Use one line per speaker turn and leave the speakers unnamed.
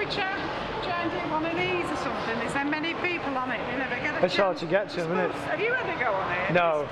we try, try and do one of these or something? There's there many people on it, You never get a
It's hard
chance.
to get to, isn't it?
Have you had a go on it? No.